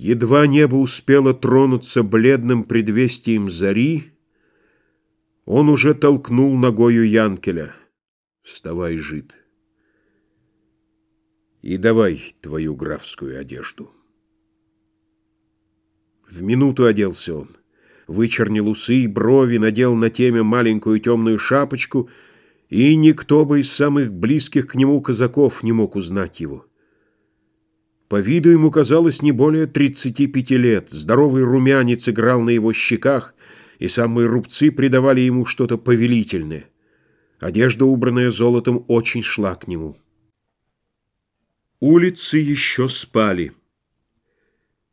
Едва небо успело тронуться бледным предвестием зари, он уже толкнул ногою Янкеля. «Вставай, жид, и давай твою графскую одежду». В минуту оделся он, вычернил усы и брови, надел на теме маленькую темную шапочку, и никто бы из самых близких к нему казаков не мог узнать его. По виду ему казалось не более 35 лет. Здоровый румянец играл на его щеках, и самые рубцы придавали ему что-то повелительное. Одежда, убранная золотом, очень шла к нему. Улицы еще спали.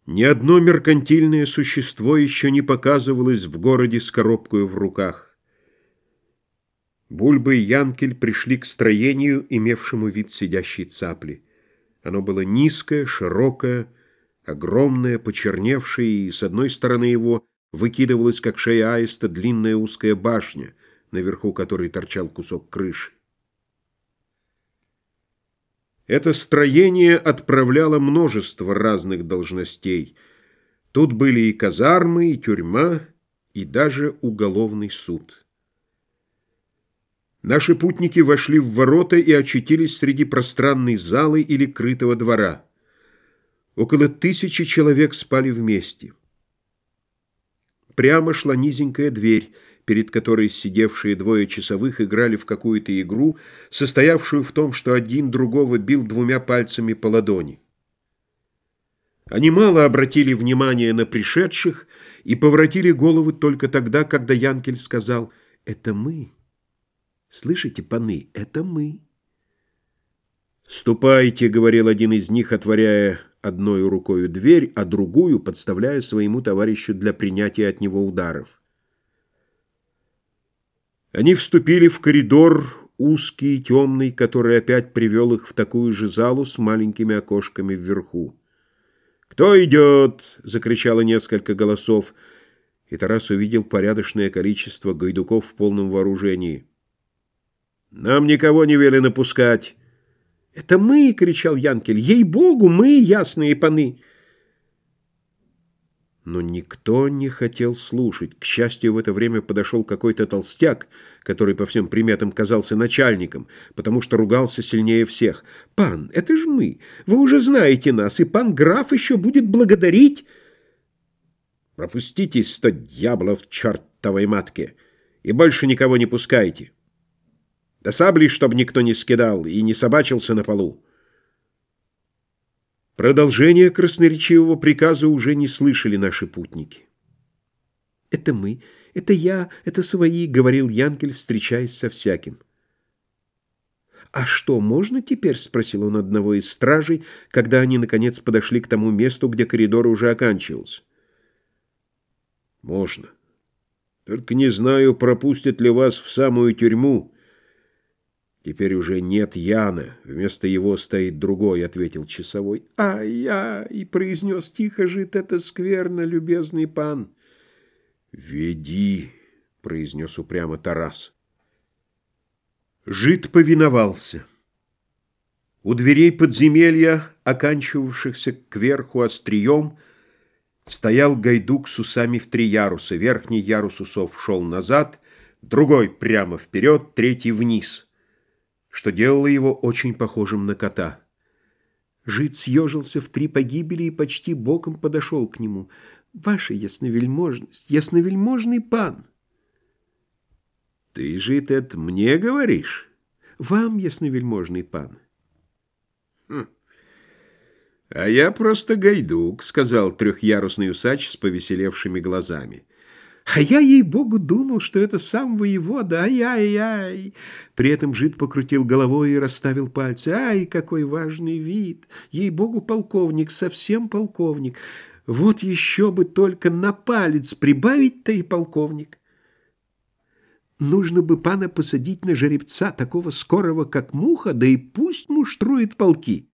Ни одно меркантильное существо еще не показывалось в городе с коробкой в руках. Бульба и Янкель пришли к строению, имевшему вид сидящей цапли. Оно было низкое, широкое, огромное, почерневшее, и с одной стороны его выкидывалась, как шея аиста, длинная узкая башня, наверху которой торчал кусок крыши. Это строение отправляло множество разных должностей. Тут были и казармы, и тюрьма, и даже уголовный суд. Наши путники вошли в ворота и очутились среди пространной залы или крытого двора. Около тысячи человек спали вместе. Прямо шла низенькая дверь, перед которой сидевшие двое часовых играли в какую-то игру, состоявшую в том, что один другого бил двумя пальцами по ладони. Они мало обратили внимания на пришедших и поворотили головы только тогда, когда Янкель сказал «Это мы». Слышите, паны, это мы. «Ступайте», — говорил один из них, отворяя одной рукою дверь, а другую подставляя своему товарищу для принятия от него ударов. Они вступили в коридор, узкий и темный, который опять привел их в такую же залу с маленькими окошками вверху. «Кто идет?» — закричало несколько голосов, и Тарас увидел порядочное количество гайдуков в полном вооружении. Нам никого не велено пускать. «Это мы!» — кричал Янкель. «Ей-богу, мы, ясные паны!» Но никто не хотел слушать. К счастью, в это время подошел какой-то толстяк, который по всем приметам казался начальником, потому что ругался сильнее всех. «Пан, это ж мы! Вы уже знаете нас, и пан граф еще будет благодарить!» «Пропустите сто дьяволов чертовой матке и больше никого не пускайте!» Да сабли, чтобы никто не скидал и не собачился на полу. Продолжение красноречивого приказа уже не слышали наши путники. «Это мы, это я, это свои», — говорил Янкель, встречаясь со всяким. «А что, можно теперь?» — спросил он одного из стражей, когда они, наконец, подошли к тому месту, где коридор уже оканчивался. «Можно. Только не знаю, пропустят ли вас в самую тюрьму». «Теперь уже нет Яна, вместо его стоит другой», — ответил часовой. «Ай-яй!» — произнес тихо жит это скверно, любезный пан. «Веди», — произнес упрямо Тарас. Жид повиновался. У дверей подземелья, оканчивавшихся кверху острием, стоял гайдук с усами в три яруса. Верхний ярус усов шел назад, другой прямо вперед, третий вниз — что делало его очень похожим на кота. Жид съежился в три погибели и почти боком подошел к нему. «Ваша ясновельможность, ясновельможный пан!» «Ты, Жид, это мне говоришь?» «Вам, ясновельможный пан!» хм. «А я просто гайдук», — сказал трехъярусный усач с повеселевшими глазами. А я, ей-богу, думал, что это сам воевода. Ай-яй-яй!» При этом жид покрутил головой и расставил пальцы. «Ай, какой важный вид! Ей-богу, полковник, совсем полковник! Вот еще бы только на палец прибавить-то и полковник!» Нужно бы пана посадить на жеребца, такого скорого, как муха, да и пусть муштрует полки.